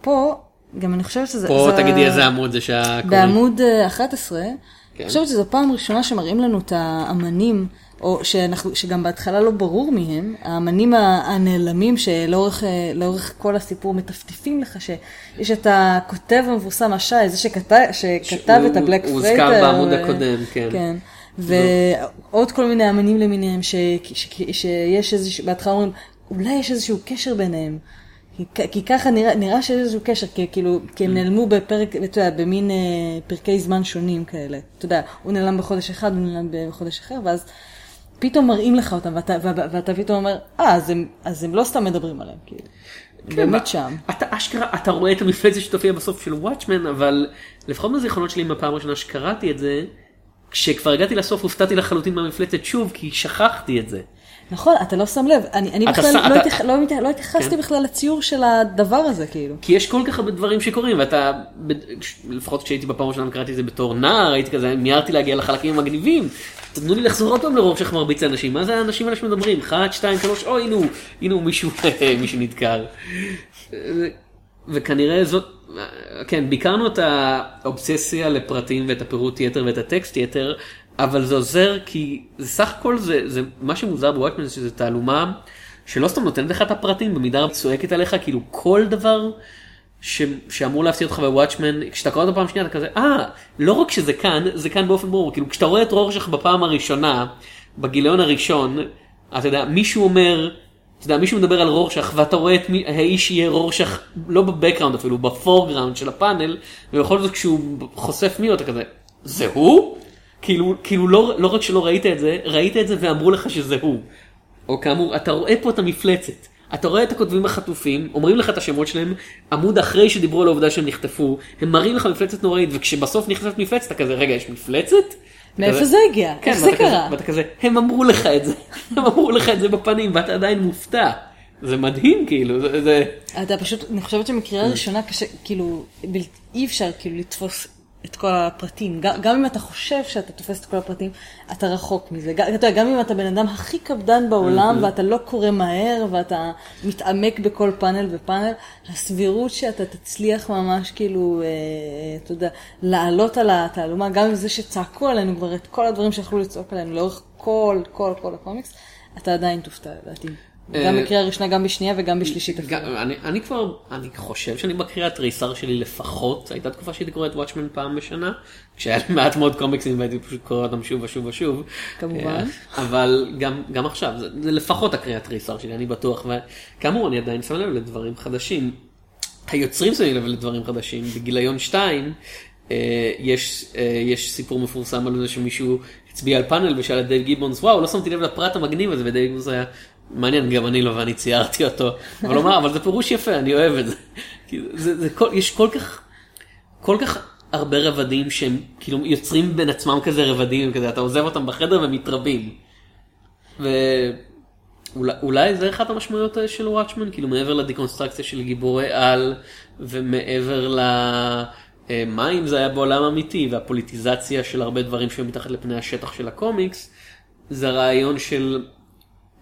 פה, גם אני חושבת שזה... פה תגידי איזה עמוד זה שהקוראים. בעמוד אה, 11, כן. אני חושבת שזו פעם ראשונה שמראים לנו את האמנים, או שאנחנו, שגם בהתחלה לא ברור מהם, האמנים ה- הנעלמים שלאורך אה, לאורך כל הסיפור מטפטפים לך, שיש את הכותב המפורסם השי, זה שכתב, שכתב שהוא- את ה Black הוא Freighter. הוזכר בעמוד ו- הקודם, כן. כן. ועוד כל מיני אמנים למיניהם, ש, ש, שיש איזשהו, בהתחלה אומרים, אולי יש איזשהו קשר ביניהם. כי, כי ככה נראה, נראה שיש איזשהו קשר, כי, כאילו, כי הם נעלמו בפרק, אתה יודע, במין אה, פרקי זמן שונים כאלה. אתה יודע, הוא נעלם בחודש אחד, הוא נעלם בחודש אחר, ואז פתאום מראים לך אותם, ואתה, ואתה, ואתה פתאום אומר, אה, אז הם, אז הם לא סתם מדברים עליהם, כאילו. כן, באמת שם. אתה אשכרה, אתה רואה את המפלצת שתופיע בסוף של וואטשמן, אבל לפחות בזיכרונות שלי מהפעם הראשונה שקראתי את זה, כשכבר הגעתי לסוף הופתעתי לחלוטין מהמפלצת שוב, כי שכחתי את זה. נכון, אתה לא שם לב, אני, אני בכלל ש- לא, אתה- התייח, לא, לא התייחסתי כן. בכלל לציור של הדבר הזה, כאילו. כי יש כל כך הרבה דברים שקורים, ואתה, לפחות כשהייתי בפעם הראשונה קראתי את זה בתור נער, הייתי כזה, מיהרתי להגיע לחלקים המגניבים. תנו לי לחזור עוד פעם לרוב שאנחנו מרביץ לאנשים, מה זה האנשים האלה שמדברים? אחת, שתיים, שלוש, אוי, הנה הוא, הנה הוא מישהו, מישהו נדקר. וכנראה זאת, כן, ביקרנו את האובססיה לפרטים ואת הפירוט יתר ואת הטקסט יתר, אבל זה עוזר כי זה סך הכל זה, זה מה שמוזר בוואטמן זה שזה תעלומה שלא סתם נותנת לך את הפרטים במידה רבה צועקת עליך כאילו כל דבר ש, שאמור להפסיד אותך בוואטשמן כשאתה קורא אותו פעם שנייה אתה כזה אה לא רק שזה כאן זה כאן באופן ברור כאילו כשאתה רואה את רורשך בפעם הראשונה בגיליון הראשון אתה יודע מישהו אומר אתה יודע, מישהו מדבר על רורשך ואתה רואה את מי, האיש יהיה רורשך לא בבקראונד אפילו בפורגראונד של הפאנל ובכל זאת כשהוא חושף מי אתה כזה זה הוא? כאילו, כאילו לא, לא רק שלא ראית את זה, ראית את זה ואמרו לך שזה הוא. או כאמור, אתה רואה פה את המפלצת. אתה רואה את הכותבים החטופים, אומרים לך את השמות שלהם, עמוד אחרי שדיברו על העובדה שהם נחטפו, הם מראים לך מפלצת נוראית, וכשבסוף נכנסת מפלצת, אתה כזה, רגע, יש מפלצת? מאיפה זה הגיע? כן, איך זה קרה? ואתה כזה, הם אמרו לך את זה, הם אמרו לך את זה בפנים, ואתה עדיין מופתע. זה מדהים, כאילו, זה... אתה פשוט, אני חושבת שמקריאה ראשונה קשה, כאילו, אי אפשר כאילו לתפוס את כל הפרטים. גם, גם אם אתה חושב שאתה תופס את כל הפרטים, אתה רחוק מזה. גם, אתה יודע, גם אם אתה בן אדם הכי קפדן בעולם, ואתה לא קורא מהר, ואתה מתעמק בכל פאנל ופאנל, הסבירות שאתה תצליח ממש כאילו, אה, אתה יודע, לעלות על התעלומה, גם עם זה שצעקו עלינו כבר את כל הדברים שיכלו לצעוק עלינו לאורך כל, כל, כל הקומיקס, אתה עדיין תופתע לדעתי. גם אה, בקריאה ראשונה, גם בשנייה וגם בשלישית אפילו. אני, אני כבר, אני חושב שאני בקריאה התריסר שלי לפחות, הייתה תקופה שהייתי קורא את וואטשמן פעם בשנה, כשהיה לי מעט מאוד קומיקסים והייתי פשוט קורא אותם שוב ושוב ושוב. כמובן. אה, אבל גם, גם עכשיו, זה, זה לפחות הקריאה התריסר שלי, אני בטוח, וכאמור אני עדיין שם לב לדברים חדשים. היוצרים שמים לב לדברים חדשים, בגיליון 2, אה, יש, יש סיפור מפורסם על זה שמישהו הצביע על פאנל ושאל את דייב גיבונס, וואו, לא שמתי לב לפרט המגניב הזה, ודייב גיבונס היה, מעניין, גם אני לא ואני ציירתי אותו, אבל הוא אמר, אבל זה פירוש יפה, אני אוהב את זה. זה, זה כל, יש כל כך, כל כך הרבה רבדים שהם כאילו יוצרים בין עצמם כזה רבדים, כזה, אתה עוזב אותם בחדר ומתרבים. ואולי זה אחת המשמעויות של וואטשמן, כאילו מעבר לדיקונסטרקציה של גיבורי על, ומעבר ל... אה, מה אם זה היה בעולם אמיתי והפוליטיזציה של הרבה דברים שהיו מתחת לפני השטח של הקומיקס, זה הרעיון של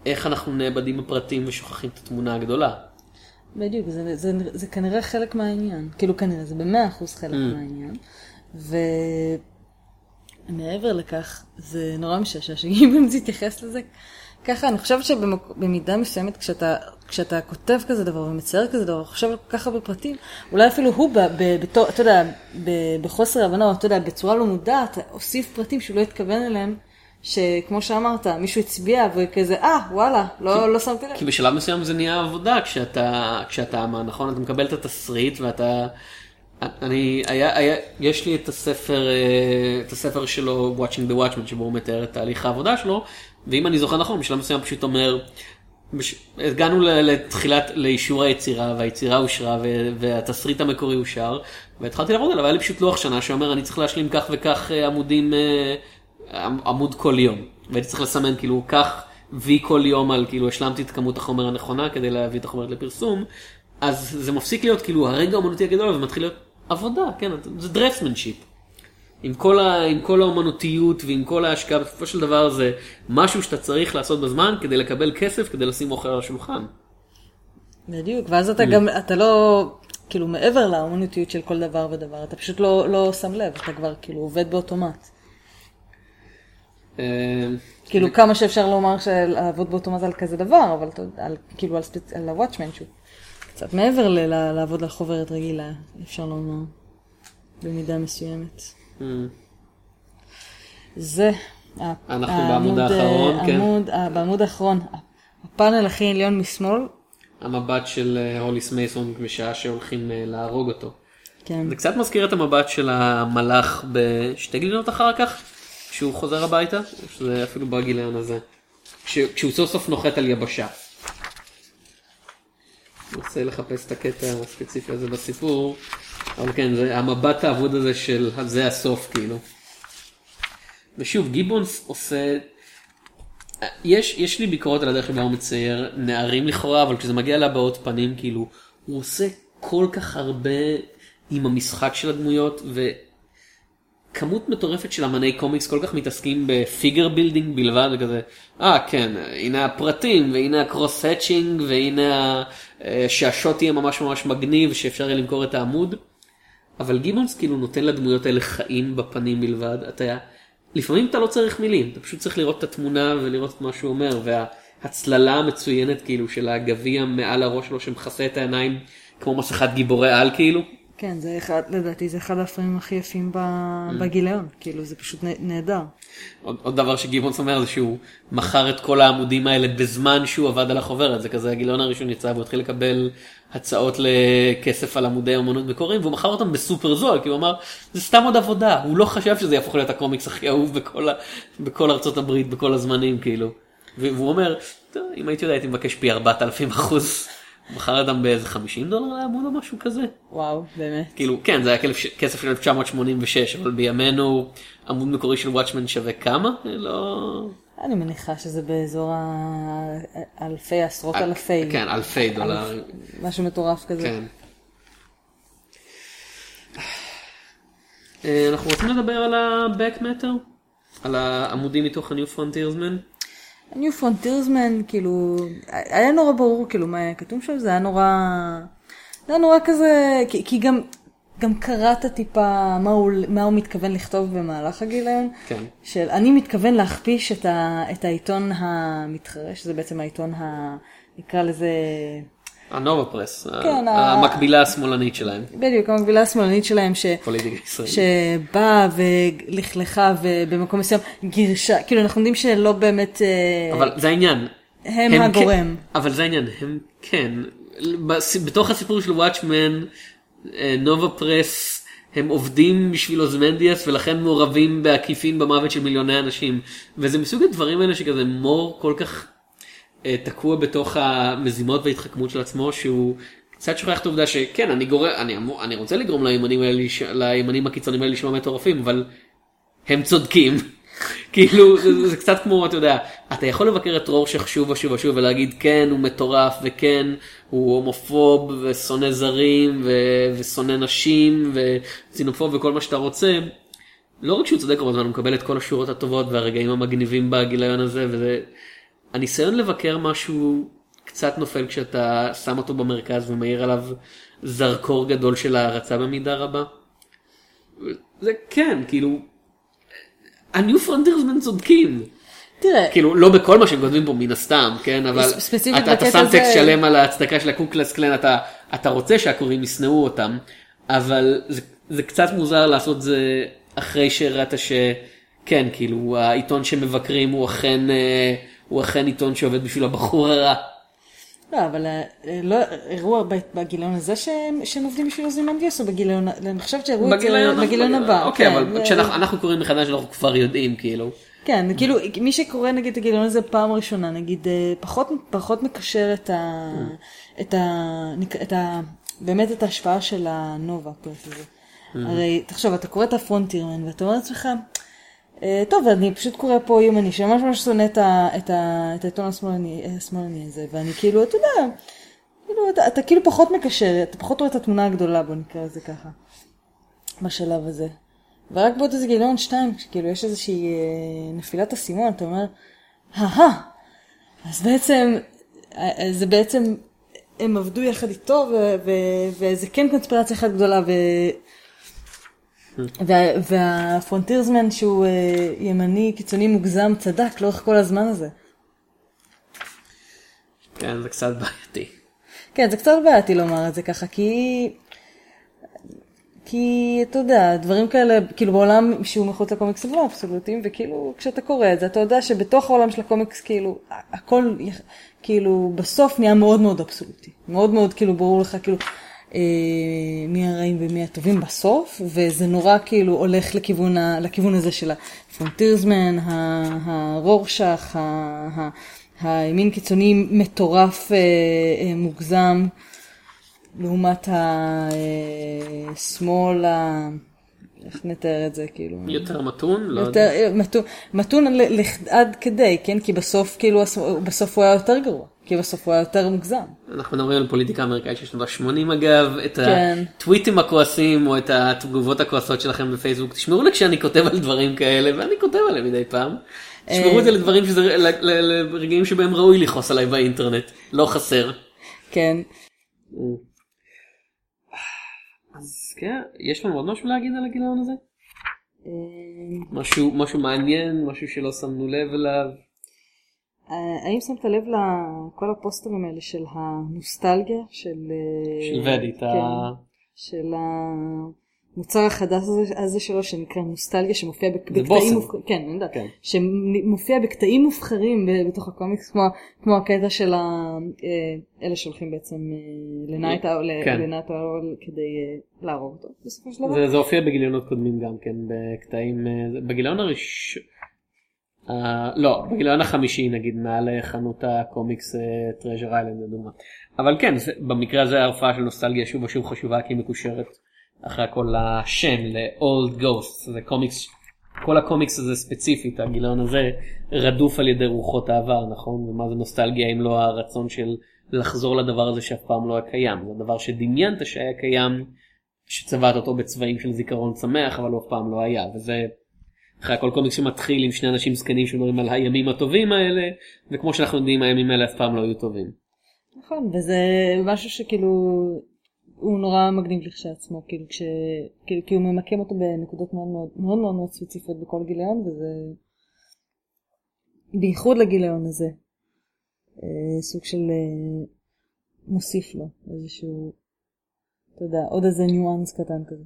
איך אנחנו נאבדים בפרטים ושוכחים את התמונה הגדולה. בדיוק, זה, זה, זה, זה כנראה חלק מהעניין, כאילו כנראה, זה במאה אחוז חלק mm. מהעניין. ומעבר לכך, זה נורא משעשע שגיבלס יתייחס לזה ככה, אני חושבת שבמידה מסוימת, כשאתה, כשאתה כותב כזה דבר ומצייר כזה דבר, חושב על כל כך הרבה פרטים, אולי אפילו הוא, בתור, אתה יודע, בחוסר הבנה, אתה יודע, בצורה לא מודעת, הוסיף פרטים שהוא לא התכוון אליהם. שכמו שאמרת, מישהו הצביע וכזה, אה, וואלה, לא, כי, לא שמתי לב. כי בשלב מסוים זה נהיה עבודה, כשאתה, כשאתה, מה, נכון, אתה מקבל את התסריט ואתה, אני, היה, היה, יש לי את הספר, אה, את הספר שלו, Watching the Watchman, שבו הוא מתאר את תהליך העבודה שלו, ואם אני זוכר נכון, בשלב מסוים פשוט אומר, בש... הגענו לתחילת, לאישור היצירה, והיצירה אושרה, והתסריט המקורי אושר, והתחלתי לעבוד עליו, היה לי פשוט לוח שנה שאומר, אני צריך להשלים כך וכך אה, עמודים, אה, עמוד כל יום. והייתי צריך לסמן כאילו, כך וי כל יום על כאילו, השלמתי את כמות החומר הנכונה כדי להביא את החומר לפרסום, אז זה מפסיק להיות כאילו הרגע האומנותי הגדול, ומתחיל להיות עבודה, כן, זה דרפסמנשיפ. עם כל, ה, עם כל האומנותיות ועם כל ההשקעה, בסופו של דבר זה משהו שאתה צריך לעשות בזמן כדי לקבל כסף, כדי לשים אוכל על השולחן. בדיוק, ואז אתה גם, אתה לא, כאילו מעבר לאומנותיות של כל דבר ודבר, אתה פשוט לא, לא שם לב, אתה כבר כאילו עובד באוטומט. אה, כאילו כמה שאפשר לומר שלעבוד באוטומט על כזה דבר, אבל כאילו על, הוואטשמן שהוא קצת מעבר לעבוד על חוברת רגילה, אפשר לומר, במידה מסוימת. זה אנחנו בעמוד האחרון, כן. עמוד, בעמוד האחרון, הפאנל הכי עליון משמאל. המבט של אה, הוליס מייסון בשעה שהולכים אה, להרוג אותו. כן. זה קצת מזכיר את המבט של המלאך בשתי גיליונות אחר כך, כשהוא חוזר הביתה, שזה אפילו בגיליון הזה. כשהוא סוף סוף נוחת על יבשה. רוצה לחפש את הקטע הספציפי הזה בסיפור, אבל כן, זה המבט האבוד הזה של זה הסוף כאילו. ושוב, גיבונס עושה... יש, יש לי ביקורת על הדרך שבה הוא מצייר נערים לכאורה, אבל כשזה מגיע להבעות פנים, כאילו, הוא עושה כל כך הרבה עם המשחק של הדמויות, וכמות מטורפת של אמני קומיקס כל כך מתעסקים ב figure building בלבד, וכזה, אה ah, כן, הנה הפרטים, והנה ה cross hatching, והנה אה, שהשוט יהיה ממש ממש מגניב, שאפשר יהיה למכור את העמוד. אבל גיבונס כאילו נותן לדמויות האלה חיים בפנים בלבד, אתה לפעמים אתה לא צריך מילים, אתה פשוט צריך לראות את התמונה ולראות את מה שהוא אומר, והצללה המצוינת כאילו של הגביע מעל הראש שלו שמכסה את העיניים כמו מסכת גיבורי על כאילו. כן, זה אחד, לדעתי זה אחד הפרמים הכי יפים mm. בגיליון, כאילו זה פשוט נהדר. עוד, עוד דבר שגיבונס אומר זה שהוא מכר את כל העמודים האלה בזמן שהוא עבד על החוברת, זה כזה הגיליון הראשון יצא והוא התחיל לקבל הצעות לכסף על עמודי אמנות מקוריים והוא מכר אותם בסופר זול כי הוא אמר זה סתם עוד עבודה הוא לא חשב שזה יהפוך להיות הקומיקס הכי אהוב בכל, ה... בכל ארצות הברית בכל הזמנים כאילו. והוא אומר אם הייתי יודע הייתי מבקש פי 4,000 אחוז. מכר אותם באיזה 50 דולר לעמוד או משהו כזה. וואו באמת. כאילו כן זה היה כסף של 1986 אבל בימינו עמוד מקורי של וואטשמן שווה כמה? לא. אני מניחה שזה באזור האלפי, עשרות אלפי. כן, אלפי דולרים. משהו מטורף כזה. כן. אה, אנחנו רוצים לדבר על ה-Back Matter? על העמודים מתוך ה-New Frontiersman? ה-New Frontiersman, כאילו, היה נורא ברור כאילו מה היה כתוב שם, זה היה נורא, זה היה נורא כזה, כי, כי גם גם קראת טיפה מה הוא, מה הוא מתכוון לכתוב במהלך הגיליון. כן. של אני מתכוון להכפיש את, ה, את העיתון המתחרה, שזה בעצם העיתון ה... נקרא לזה... הנובה פרס, כן, המקבילה השמאלנית שלהם. בדיוק, המקבילה השמאלנית שלהם, ש... שבאה ולכלכה ובמקום מסוים גירשה, כאילו אנחנו יודעים שלא באמת... אה, אבל זה העניין. הם, הם הגורם. כן, אבל זה העניין, הם כן. בתוך הסיפור של וואטשמן, נובה פרס הם עובדים בשביל אוזמנדיאס ולכן מעורבים בעקיפין במוות של מיליוני אנשים. וזה מסוג הדברים האלה שכזה מור כל כך אה, תקוע בתוך המזימות וההתחכמות של עצמו שהוא קצת שוכח את העובדה שכן אני גורם אני, אני רוצה לגרום לימנים האלה לימנים הקיצוניים האלה לשמוע מטורפים אבל הם צודקים. כאילו זה, זה קצת כמו אתה יודע אתה יכול לבקר את רורשך שוב ושוב ושוב ולהגיד כן הוא מטורף וכן הוא הומופוב ושונא זרים ו, ושונא נשים וצינופוב וכל מה שאתה רוצה. לא רק שהוא צודק כל הזמן הוא מקבל את כל השורות הטובות והרגעים המגניבים בגיליון הזה וזה הניסיון לבקר משהו קצת נופל כשאתה שם אותו במרכז ומאיר עליו זרקור גדול של הערצה במידה רבה. זה כן כאילו ה New Frontiersman צודקים. תראה, כאילו לא בכל מה שהם כותבים פה מן הסתם כן אבל אתה, אתה שם טקסט שלם על ההצדקה של הקו קלוקס קלאן אתה אתה רוצה שהקוראים ישנאו אותם אבל זה, זה קצת מוזר לעשות זה אחרי שהראית שכן כאילו העיתון שמבקרים הוא אכן אה, הוא אכן עיתון שעובד בשביל הבחור הרע. לא, אבל אה, לא, הראו ב- בגיליון הזה שהם שהם עובדים בשביל אוזימנדיוס או בגיליון, אני חושבת שהראו את זה בגיליון הבא. אוקיי כן, אבל כשאנחנו אנחנו קוראים מחדש אנחנו כבר יודעים כאילו. כן, כאילו, מי שקורא נגיד את הגיליון הזה פעם ראשונה, נגיד, אה, פחות, פחות מקשר את ה... את ה... את ה... באמת את ההשפעה של הנובה הזה. הרי, תחשוב, אתה קורא את הפרונטירמן ואתה אומר לעצמך, אה, טוב, אני פשוט קורא פה יומני שממש ממש שונא את העיתון השמאלני השמאלני הזה, ואני כאילו, אתה יודע, כאילו, אתה, אתה כאילו פחות מקשר, אתה פחות רואה את התמונה הגדולה, בוא נקרא לזה ככה, בשלב הזה. ורק בעוד איזה גיליון שתיים, כאילו יש איזושהי אה, נפילת אסימון, אתה אומר, הא אז בעצם, אה, זה בעצם, הם עבדו יחד איתו, וזה כן קונספירציה אחת גדולה, ו... וה- והפרונטירזמן שהוא אה, ימני קיצוני מוגזם צדק לאורך כל הזמן הזה. כן זה קצת בעייתי. כן, זה קצת בעייתי לומר את זה ככה, כי... כי אתה יודע, דברים כאלה, כאילו בעולם שהוא מחוץ לקומיקס הם לא אבסולוטיים, וכאילו כשאתה קורא את זה, אתה יודע שבתוך העולם של הקומיקס, כאילו, הכל, כאילו, בסוף נהיה מאוד מאוד אבסולוטי. מאוד מאוד, כאילו, ברור לך, כאילו, מי הרעים ומי הטובים בסוף, וזה נורא, כאילו, הולך לכיוון, ה, לכיוון הזה של הפרונטירזמן, הרורשך, הימין קיצוני מטורף, אה, אה, מוגזם. לעומת השמאל. איך נתאר את זה, כאילו? יותר מתון לא. יותר, מתון, מתון לכ- עד כדי, כן? כי בסוף, כאילו, בסוף הוא היה יותר גרוע. כי בסוף הוא היה יותר מוגזם. אנחנו מדברים על פוליטיקה אמריקאית של שנות ה-80 אגב, את כן. הטוויטים הכועסים או את התגובות הכועסות שלכם בפייסבוק, תשמרו לי כשאני כותב על דברים כאלה, ואני כותב עליהם מדי פעם. תשמרו את זה לדברים שזה, לרגעים שבהם ראוי לכעוס עליי באינטרנט, לא חסר. כן. כן, יש לנו עוד משהו להגיד על הגיליון הזה? אה, משהו, משהו מעניין, משהו שלא שמנו לב אליו. אה, האם שמת לב לכל הפוסטרים האלה של הנוסטלגיה? של... אה, של ודית, כן. ה- של המוצר החדש הזה, שלו שנקרא נוסטלגיה שמופיע בקטעים. מובחרים, כן, אני יודעת, כן. שמופיע בקטעים מובחרים בתוך הקומיקס כמו, כמו הקטע של ה- אה, אלה שהולכים בעצם אה, לנייט האול כן. כדי אה, להרוג אותו בסופו של דבר. זה, זה הופיע בגיליונות קודמים גם כן, בקטעים, בגיליון הראשון, uh, לא, בגיליון החמישי נגיד, מעל חנות הקומיקס טרז'ר איילנד לדוגמה. אבל כן, זה, במקרה הזה ההרפאה של נוסטלגיה שוב ושוב חשובה כי היא מקושרת אחרי הכל לשם, ל-old ghost, זה קומיקס, כל הקומיקס הזה ספציפית, הגיליון הזה רדוף על ידי רוחות העבר, נכון? ומה זה נוסטלגיה אם לא הרצון של לחזור לדבר הזה שאף פעם לא היה קיים, זה דבר שדמיינת שהיה קיים, שצבעת אותו בצבעים של זיכרון שמח, אבל הוא אף פעם לא היה, וזה אחרי הכל קומיקס שמתחיל עם שני אנשים זקנים שמדברים על הימים הטובים האלה, וכמו שאנחנו יודעים הימים האלה אף פעם לא היו טובים. נכון, וזה משהו שכאילו הוא נורא מגניב לכשעצמו, כאילו, כש, כאילו, כי הוא ממקם אותו בנקודות מאוד מאוד מאוד מאוד, מאוד ספציפיות בכל גיליון, וזה בייחוד לגיליון הזה, אה, סוג של אה, מוסיף לו איזשהו, אתה יודע, עוד איזה ניואנס קטן כזה.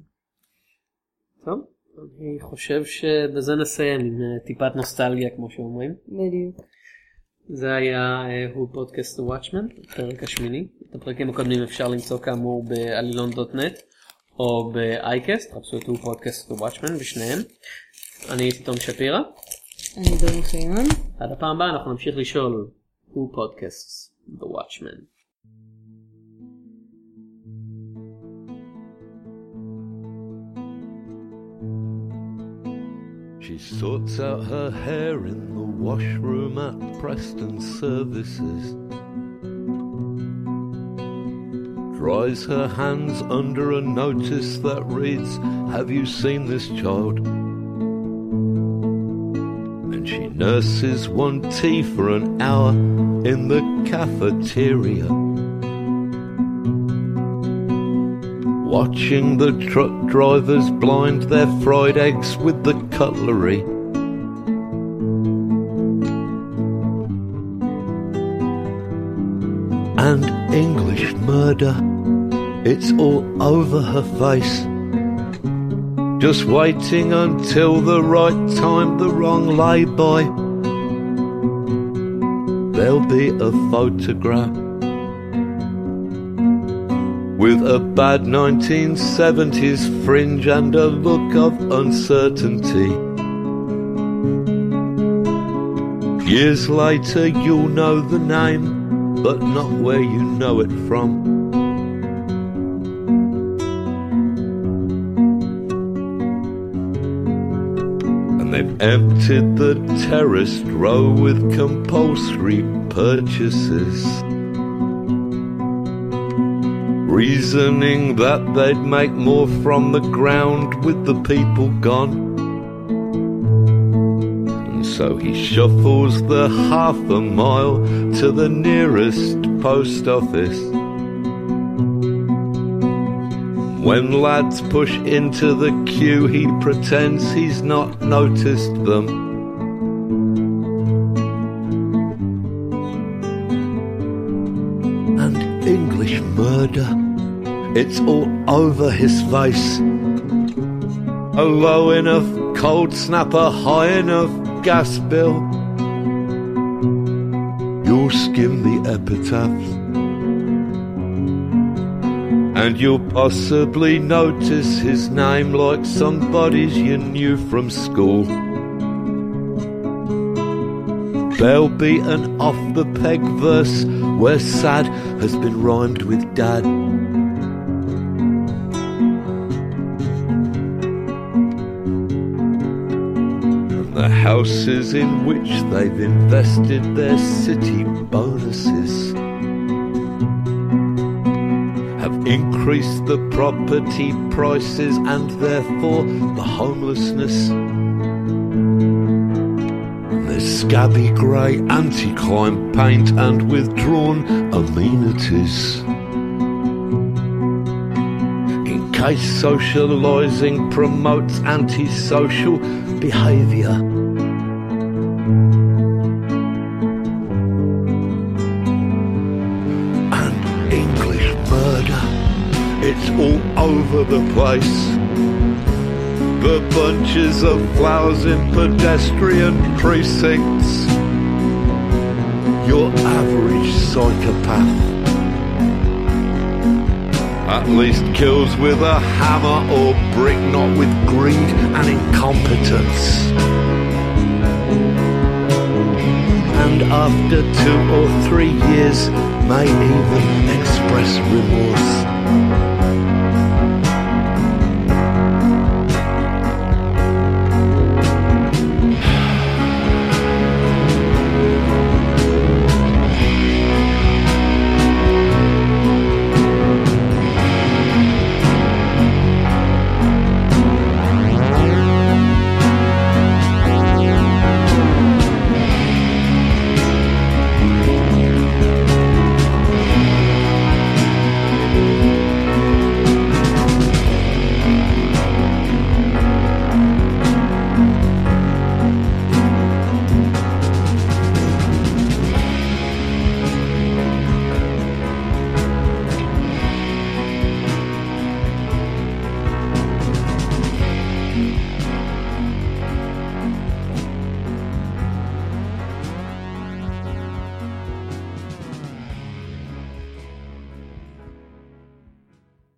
טוב, אני חושב שבזה נסיים עם אה, טיפת נוסטלגיה כמו שאומרים. בדיוק. זה היה אה, הוא פודקאסט וואטשמן, הפרק השמיני. את הפרקים הקודמים אפשר למצוא כאמור בעלילון.נט או באייקסט, חפשו את הוא פודקאסט וואטשמן בשניהם. אני הייתי תום שפירא. אני דורין חיון. עד הפעם הבאה אנחנו נמשיך לשאול הוא פודקאסט The Sorts out her hair in the washroom at Preston Services. Dries her hands under a notice that reads, Have you seen this child? And she nurses one tea for an hour in the cafeteria. Watching the truck drivers blind their fried eggs with the cutlery. And English murder, it's all over her face. Just waiting until the right time, the wrong lay-by. There'll be a photograph with a bad 1970s fringe and a look of uncertainty. Years later, you'll know the name, but not where you know it from. And they've emptied the terraced row with compulsory purchases reasoning that they'd make more from the ground with the people gone. And so he shuffles the half a mile to the nearest post office. When lads push into the queue, he pretends he's not noticed them. And English murder. It's all over his face. A low enough cold snapper, high enough gas bill. You'll skim the epitaphs. And you'll possibly notice his name like somebody's you knew from school. There'll be an off the peg verse where sad has been rhymed with dad. In which they've invested their city bonuses have increased the property prices and therefore the homelessness. There's scabby grey anti-crime paint and withdrawn amenities. In case socialising promotes antisocial behaviour. Over the place. The bunches of flowers in pedestrian precincts. Your average psychopath at least kills with a hammer or brick, not with greed and incompetence. And after two or three years, may even express remorse.